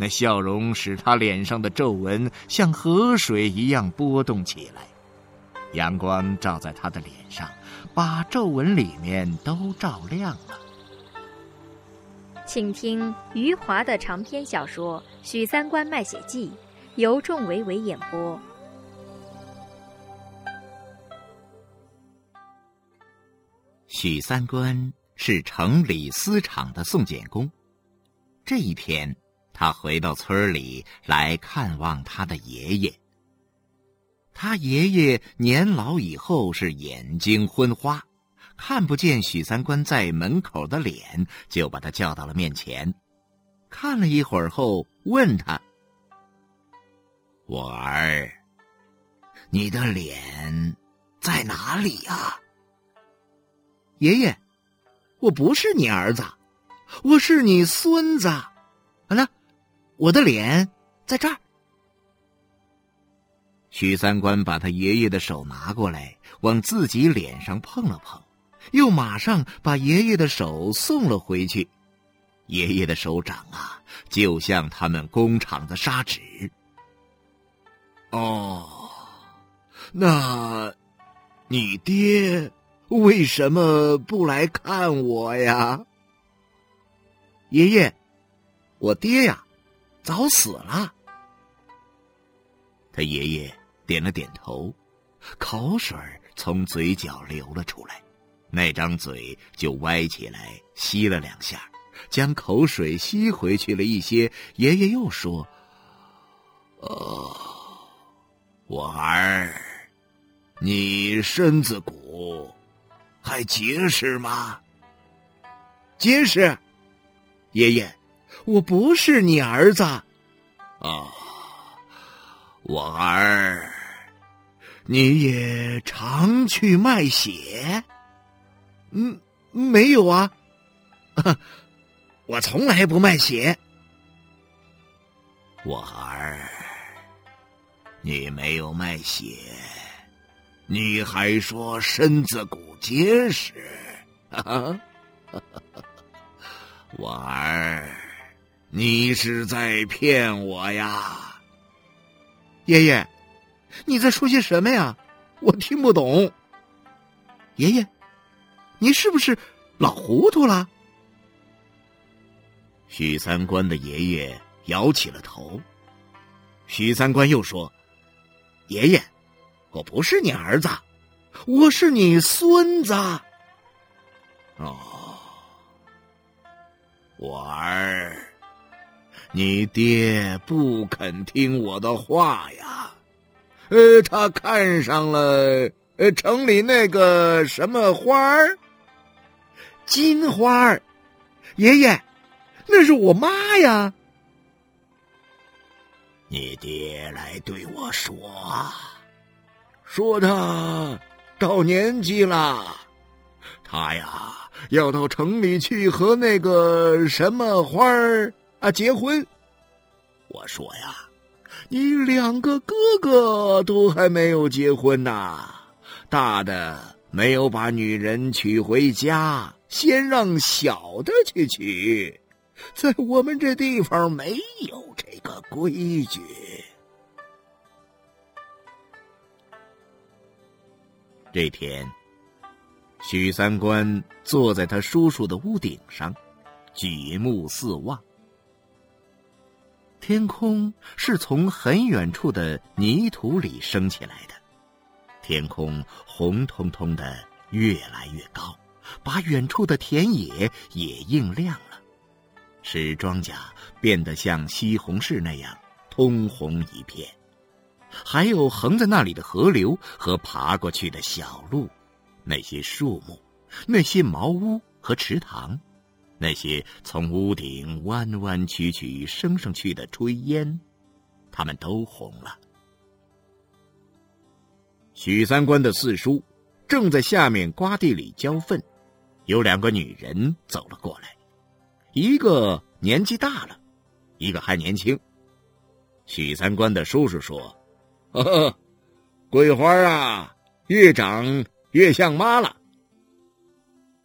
那笑容使他脸上的皱纹像河水一样波动起来，阳光照在他的脸上，把皱纹里面都照亮了。请听余华的长篇小说《许三观卖血记》，由仲维维演播。许三观是城里丝厂的送检工，这一天。他回到村里来看望他的爷爷。他爷爷年老以后是眼睛昏花，看不见许三观在门口的脸，就把他叫到了面前，看了一会儿后问他：“我儿，你的脸在哪里呀？”爷爷，我不是你儿子，我是你孙子。我的脸在这儿。许三观把他爷爷的手拿过来，往自己脸上碰了碰，又马上把爷爷的手送了回去。爷爷的手掌啊，就像他们工厂的砂纸。哦，那，你爹为什么不来看我呀？爷爷，我爹呀。早死了。他爷爷点了点头，口水从嘴角流了出来，那张嘴就歪起来，吸了两下，将口水吸回去了一些。爷爷又说：“哦，我儿，你身子骨还结实吗？结实，爷爷。”我不是你儿子，啊，我儿，你也常去卖血？嗯，没有啊，我从来不卖血。我儿，你没有卖血，你还说身子骨结实？我儿。你是在骗我呀，爷爷，你在说些什么呀？我听不懂。爷爷，你是不是老糊涂了？许三观的爷爷摇起了头。许三观又说：“爷爷，我不是你儿子，我是你孙子。”哦，我儿。你爹不肯听我的话呀，呃，他看上了呃城里那个什么花儿，金花儿，爷爷，那是我妈呀。你爹来对我说，说他到年纪了，他呀要到城里去和那个什么花儿。啊，结婚！我说呀，你两个哥哥都还没有结婚呐，大的没有把女人娶回家，先让小的去娶，在我们这地方没有这个规矩。这天，许三观坐在他叔叔的屋顶上，举目四望。天空是从很远处的泥土里升起来的，天空红彤彤的，越来越高，把远处的田野也映亮了，使庄稼变得像西红柿那样通红一片。还有横在那里的河流和爬过去的小路，那些树木，那些茅屋和池塘。那些从屋顶弯弯曲曲升上去的炊烟，他们都红了。许三观的四叔正在下面瓜地里浇粪，有两个女人走了过来，一个年纪大了，一个还年轻。许三观的叔叔说：“呵呵，桂花啊，越长越像妈了。”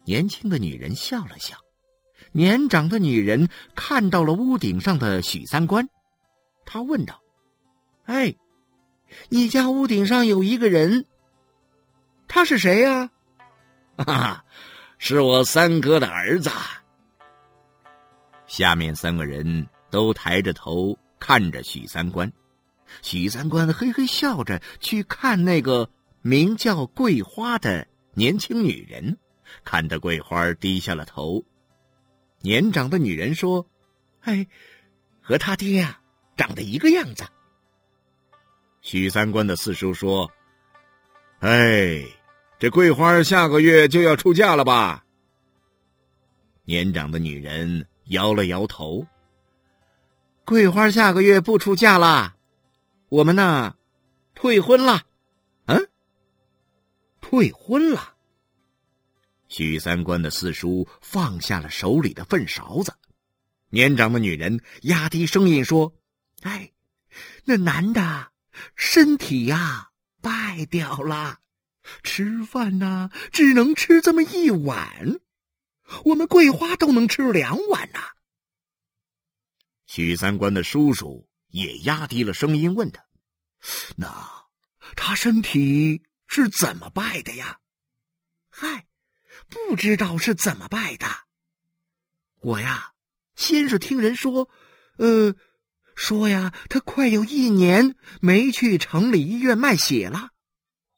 年轻的女人笑了笑，年长的女人看到了屋顶上的许三观，她问道：“哎，你家屋顶上有一个人，他是谁呀？”“哈哈，是我三哥的儿子。”下面三个人都抬着头看着许三观，许三观嘿嘿笑着去看那个名叫桂花的年轻女人。看着桂花低下了头，年长的女人说：“哎，和他爹呀长得一个样子。”许三观的四叔说：“哎，这桂花下个月就要出嫁了吧？”年长的女人摇了摇头：“桂花下个月不出嫁啦，我们呢，退婚了。”嗯，退婚了。许三观的四叔放下了手里的粪勺子，年长的女人压低声音说：“哎，那男的身体呀败掉了，吃饭呢只能吃这么一碗，我们桂花都能吃两碗呐。”许三观的叔叔也压低了声音问他：“那他身体是怎么败的呀？”嗨。不知道是怎么败的。我呀，先是听人说，呃，说呀，他快有一年没去城里医院卖血了。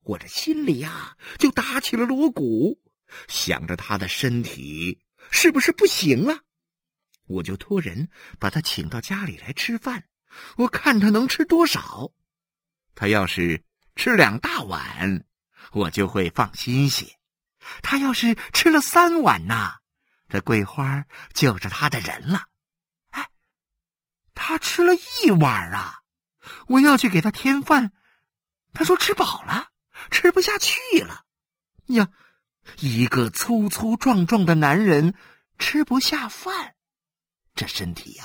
我这心里呀，就打起了锣鼓，想着他的身体是不是不行了，我就托人把他请到家里来吃饭。我看他能吃多少。他要是吃两大碗，我就会放心些。他要是吃了三碗呐，这桂花就是他的人了。哎，他吃了一碗啊，我要去给他添饭，他说吃饱了，吃不下去了。呀，一个粗粗壮壮的男人吃不下饭，这身体呀，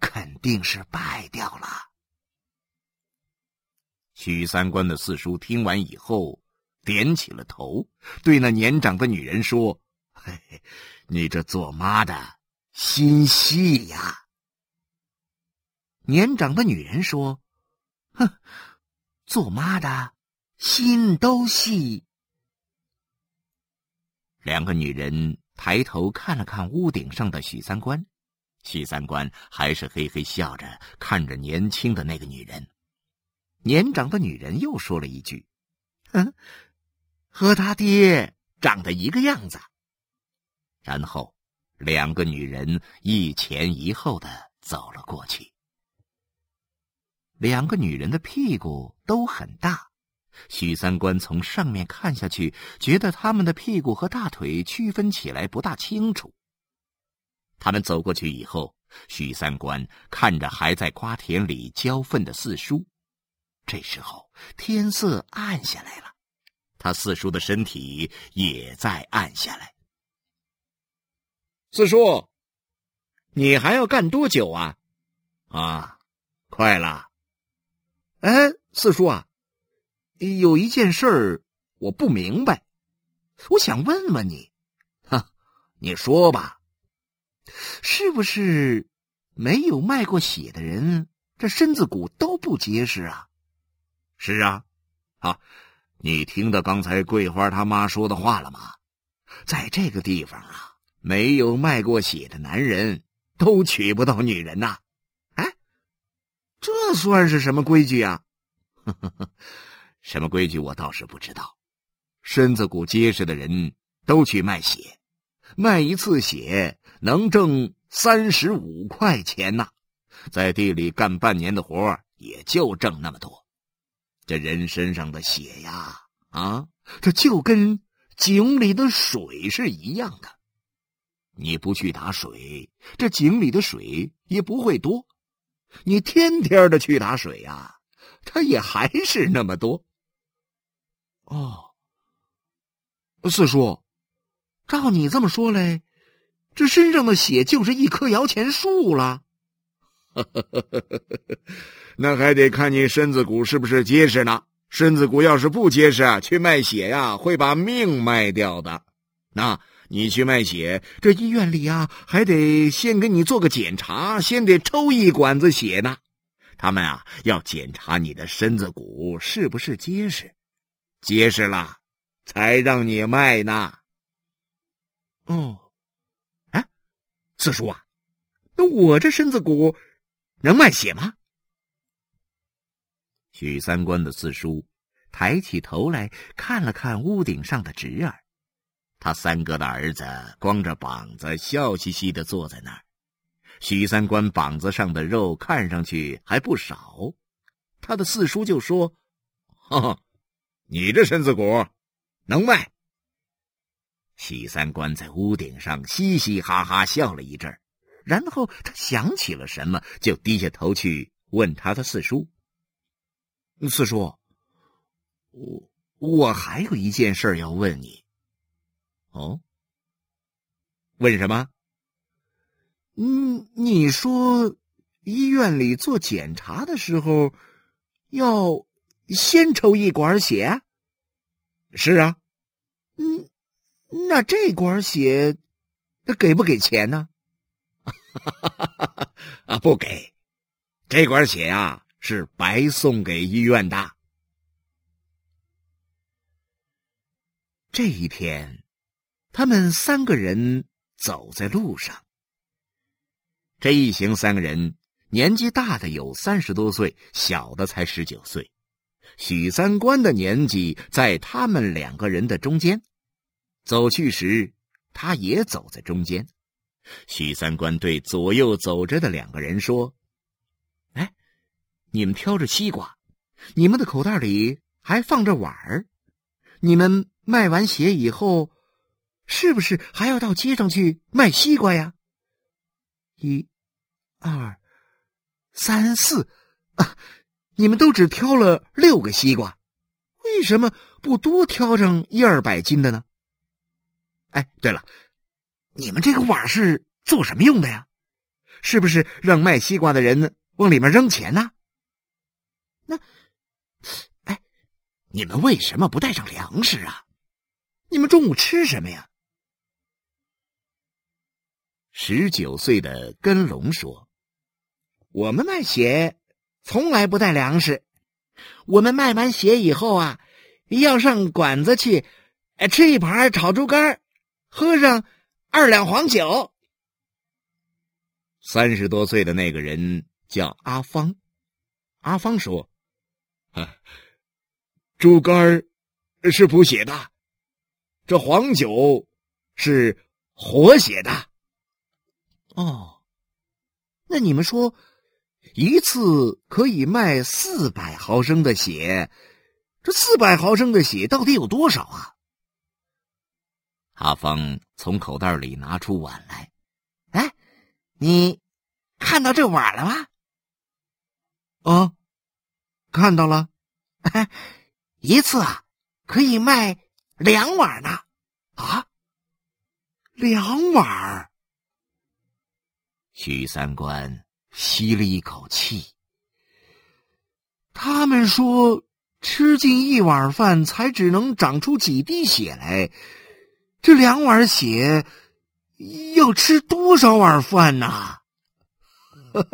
肯定是败掉了。许三观的四叔听完以后。点起了头，对那年长的女人说：“嘿嘿，你这做妈的心细呀。”年长的女人说：“哼，做妈的心都细。”两个女人抬头看了看屋顶上的许三观，许三观还是嘿嘿笑着看着年轻的那个女人。年长的女人又说了一句：“嗯。”和他爹长得一个样子，然后两个女人一前一后的走了过去。两个女人的屁股都很大，许三观从上面看下去，觉得他们的屁股和大腿区分起来不大清楚。他们走过去以后，许三观看着还在瓜田里浇粪的四叔，这时候天色暗下来了。他四叔的身体也在暗下来。四叔，你还要干多久啊？啊，快了。哎，四叔啊，有一件事儿我不明白，我想问问你。哈，你说吧。是不是没有卖过血的人，这身子骨都不结实啊？是啊，啊。你听到刚才桂花他妈说的话了吗？在这个地方啊，没有卖过血的男人都娶不到女人呐。哎，这算是什么规矩啊？什么规矩我倒是不知道。身子骨结实的人都去卖血，卖一次血能挣三十五块钱呐。在地里干半年的活也就挣那么多。这人身上的血呀，啊，这就跟井里的水是一样的。你不去打水，这井里的水也不会多；你天天的去打水呀，它也还是那么多。哦，四叔，照你这么说嘞，这身上的血就是一棵摇钱树了。那还得看你身子骨是不是结实呢。身子骨要是不结实啊，去卖血呀，会把命卖掉的。那你去卖血，这医院里啊，还得先给你做个检查，先得抽一管子血呢。他们啊，要检查你的身子骨是不是结实，结实了，才让你卖呢。哦，哎，四叔啊，那我这身子骨能卖血吗？许三观的四叔抬起头来看了看屋顶上的侄儿，他三哥的儿子光着膀子，笑嘻嘻的坐在那儿。许三观膀子上的肉看上去还不少，他的四叔就说：“哈哈，你这身子骨能卖。”许三观在屋顶上嘻嘻哈哈笑了一阵然后他想起了什么，就低下头去问他的四叔。四叔，我我还有一件事要问你。哦，问什么？嗯，你说医院里做检查的时候要先抽一管血？是啊。嗯，那这管血那给不给钱呢？啊，不给，这管血啊。是白送给医院的。这一天，他们三个人走在路上。这一行三个人，年纪大的有三十多岁，小的才十九岁。许三观的年纪在他们两个人的中间。走去时，他也走在中间。许三观对左右走着的两个人说。哎你们挑着西瓜，你们的口袋里还放着碗儿。你们卖完鞋以后，是不是还要到街上去卖西瓜呀？一、二、三、四，啊！你们都只挑了六个西瓜，为什么不多挑上一二百斤的呢？哎，对了，你们这个碗是做什么用的呀？是不是让卖西瓜的人往里面扔钱呢？那，哎，你们为什么不带上粮食啊？你们中午吃什么呀？十九岁的根龙说：“我们卖鞋从来不带粮食，我们卖完鞋以后啊，要上馆子去，吃一盘炒猪肝，喝上二两黄酒。”三十多岁的那个人叫阿芳，阿芳说。啊猪肝是补血的，这黄酒是活血的。哦，那你们说一次可以卖四百毫升的血，这四百毫升的血到底有多少啊？阿芳从口袋里拿出碗来，哎，你看到这碗了吗？哦。看到了，一次啊可以卖两碗呢，啊，两碗。许三观吸了一口气。他们说吃进一碗饭才只能长出几滴血来，这两碗血要吃多少碗饭呢？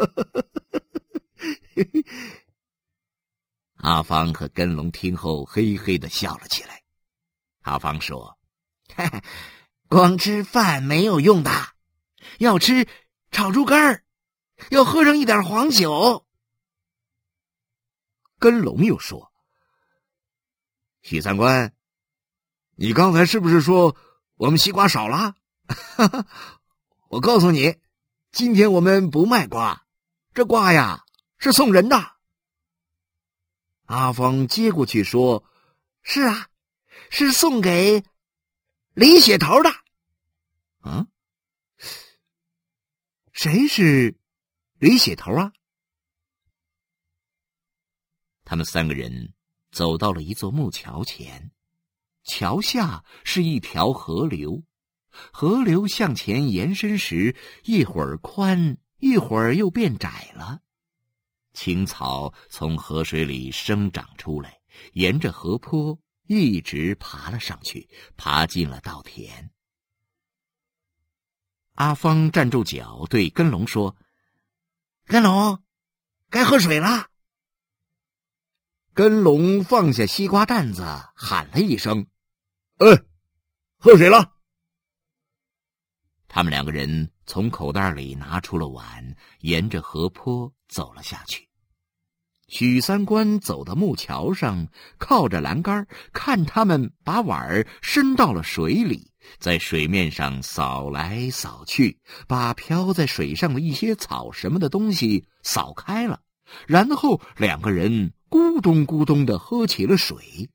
阿芳和根龙听后，嘿嘿的笑了起来。阿芳说：“光吃饭没有用的，要吃炒猪肝要喝上一点黄酒。”根龙又说：“许三观，你刚才是不是说我们西瓜少了？我告诉你，今天我们不卖瓜，这瓜呀是送人的。”阿芳接过去说：“是啊，是送给李血头的。”啊，谁是李血头啊？他们三个人走到了一座木桥前，桥下是一条河流，河流向前延伸时，一会儿宽，一会儿又变窄了。青草从河水里生长出来，沿着河坡一直爬了上去，爬进了稻田。阿芳站住脚，对根龙说：“根龙，该喝水了。”根龙放下西瓜担子，喊了一声：“嗯，喝水了。”他们两个人从口袋里拿出了碗，沿着河坡走了下去。许三观走到木桥上，靠着栏杆，看他们把碗伸到了水里，在水面上扫来扫去，把漂在水上的一些草什么的东西扫开了，然后两个人咕咚咕咚的喝起了水，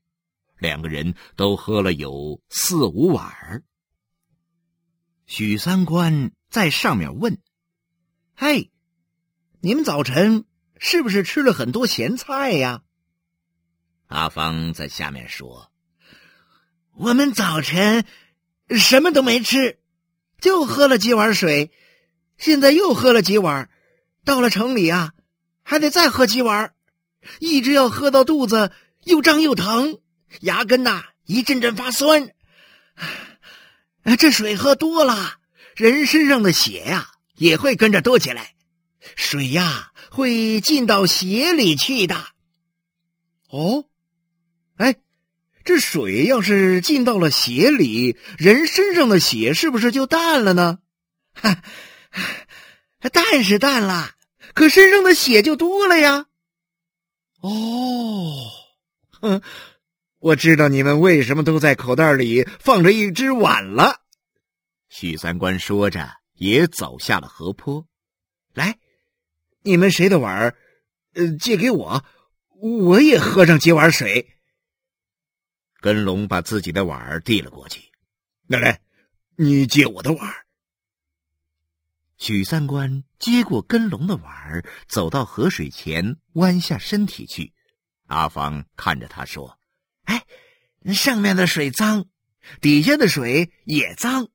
两个人都喝了有四五碗。许三观在上面问：“嘿，你们早晨？”是不是吃了很多咸菜呀？阿芳在下面说：“我们早晨什么都没吃，就喝了几碗水，现在又喝了几碗，到了城里啊，还得再喝几碗，一直要喝到肚子又胀又疼，牙根呐一阵阵发酸。这水喝多了，人身上的血呀也会跟着多起来，水呀。”会进到血里去的。哦，哎，这水要是进到了血里，人身上的血是不是就淡了呢？淡是淡了，可身上的血就多了呀。哦，哼，我知道你们为什么都在口袋里放着一只碗了。许三观说着，也走下了河坡，来。你们谁的碗呃，借给我，我也喝上几碗水。根龙把自己的碗递了过去，奶奶，你借我的碗。许三观接过根龙的碗，走到河水前，弯下身体去。阿芳看着他说：“哎，上面的水脏，底下的水也脏，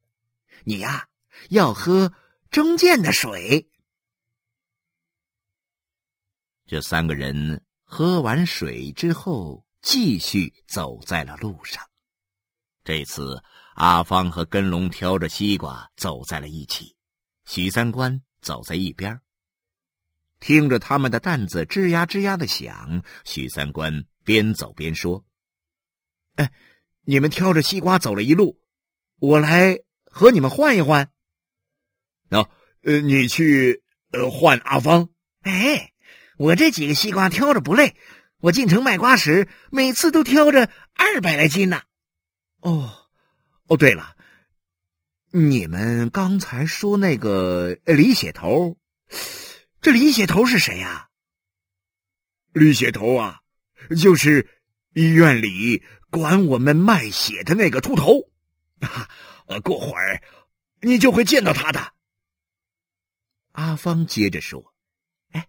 你呀要喝中间的水。”这三个人喝完水之后，继续走在了路上。这次，阿芳和根龙挑着西瓜走在了一起，许三观走在一边。听着他们的担子吱呀吱呀的响，许三观边走边说：“哎，你们挑着西瓜走了一路，我来和你们换一换。喏，呃，你去呃换阿芳。哎。”我这几个西瓜挑着不累，我进城卖瓜时，每次都挑着二百来斤呢。哦，哦，对了，你们刚才说那个李血头，这李血头是谁呀？李血头啊，就是医院里管我们卖血的那个秃头。啊，过会儿你就会见到他的。阿芳接着说。哎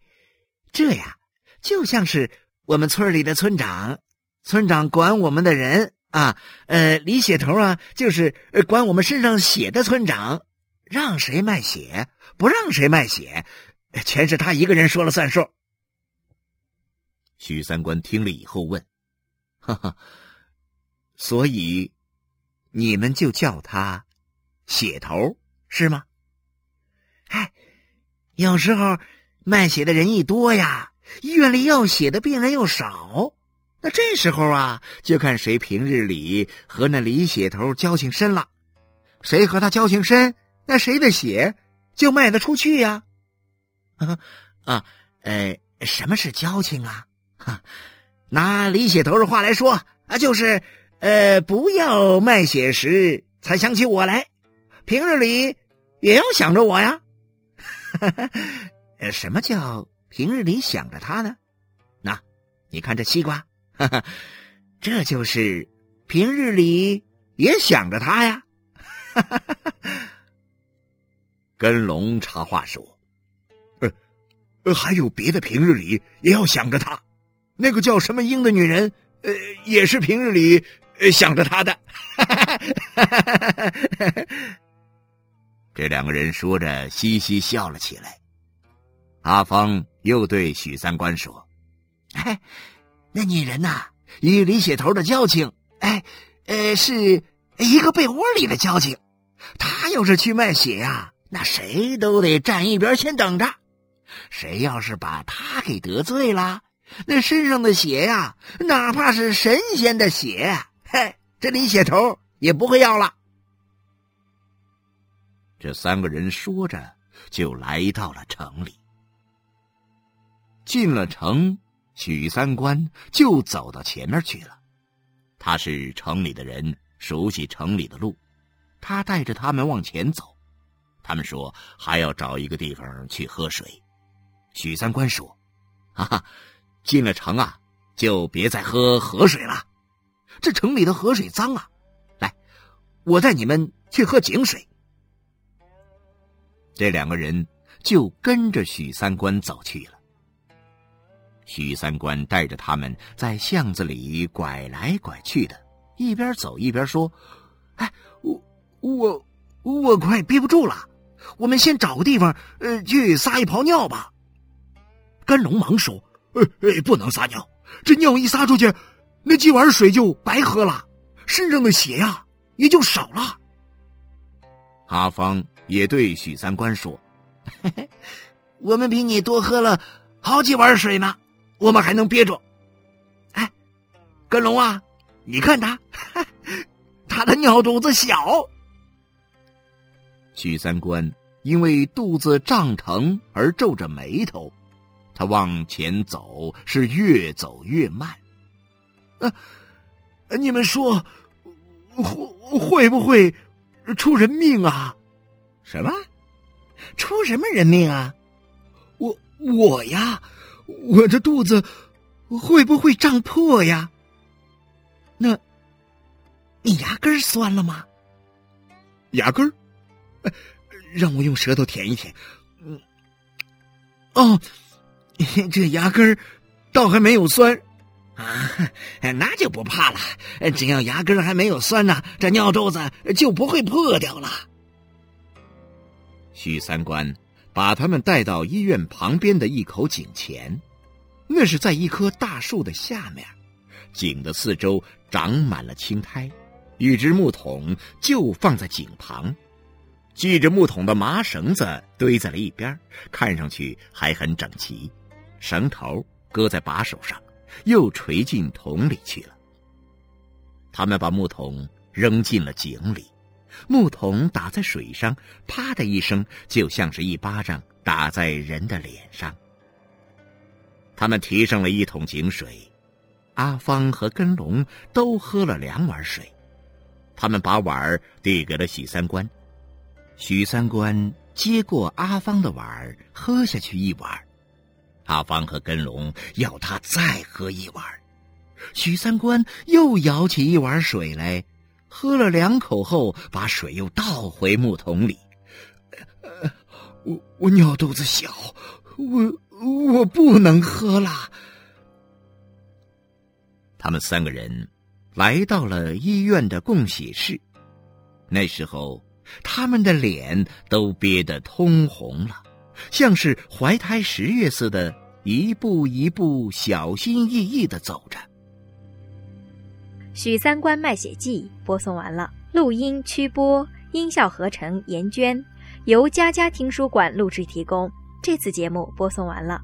这呀，就像是我们村里的村长，村长管我们的人啊。呃，李血头啊，就是管我们身上血的村长，让谁卖血，不让谁卖血，全是他一个人说了算数。许三观听了以后问：“哈哈，所以你们就叫他血头是吗？”哎，有时候。卖血的人一多呀，医院里要血的病人又少，那这时候啊，就看谁平日里和那李血头交情深了，谁和他交情深，那谁的血就卖得出去呀。啊，呃，什么是交情啊？哈，拿李血头的话来说啊，就是呃，不要卖血时才想起我来，平日里也要想着我呀。什么叫平日里想着他呢？那，你看这西瓜，这就是平日里也想着他呀。跟龙插话说：“呃，还有别的平日里也要想着他。那个叫什么英的女人，呃，也是平日里想着他的。这两个人说着，嘻嘻笑了起来。阿芳又对许三观说：“哎，那女人呐，与李血头的交情，哎，呃，是一个被窝里的交情。他要是去卖血呀，那谁都得站一边先等着。谁要是把他给得罪了，那身上的血呀，哪怕是神仙的血，嘿，这李血头也不会要了。”这三个人说着，就来到了城里。进了城，许三观就走到前面去了。他是城里的人，熟悉城里的路，他带着他们往前走。他们说还要找一个地方去喝水。许三观说：“哈哈，进了城啊，就别再喝河水了。这城里的河水脏啊。来，我带你们去喝井水。”这两个人就跟着许三观走去了。许三观带着他们在巷子里拐来拐去的，一边走一边说：“哎，我我我快憋不住了，我们先找个地方，呃，去撒一泡尿吧。”甘龙忙说：“呃呃，不能撒尿，这尿一撒出去，那几碗水就白喝了，身上的血呀也就少了。”阿芳也对许三观说：“嘿嘿，我们比你多喝了好几碗水呢。”我们还能憋住，哎，根龙啊，你看他，他的尿肚子小。许三观因为肚子胀疼而皱着眉头，他往前走是越走越慢。呃，你们说会会不会出人命啊？什么？出什么人命啊？我我呀。我这肚子会不会胀破呀？那，你牙根酸了吗？牙根儿，让我用舌头舔一舔。嗯，哦，这牙根儿倒还没有酸啊，那就不怕了。只要牙根还没有酸呢，这尿豆子就不会破掉了。许三观。把他们带到医院旁边的一口井前，那是在一棵大树的下面，井的四周长满了青苔，一只木桶就放在井旁，系着木桶的麻绳子堆在了一边，看上去还很整齐，绳头搁在把手上，又垂进桶里去了。他们把木桶扔进了井里。木桶打在水上，啪的一声，就像是一巴掌打在人的脸上。他们提上了一桶井水，阿芳和根龙都喝了两碗水。他们把碗递给了许三观，许三观接过阿芳的碗，喝下去一碗。阿芳和根龙要他再喝一碗，许三观又舀起一碗水来。喝了两口后，把水又倒回木桶里。我我尿肚子小，我我不能喝了。他们三个人来到了医院的供血室，那时候他们的脸都憋得通红了，像是怀胎十月似的，一步一步小心翼翼的走着。《许三观卖血记》播送完了，录音、曲播、音效合成严娟，由佳佳听书馆录制提供。这次节目播送完了。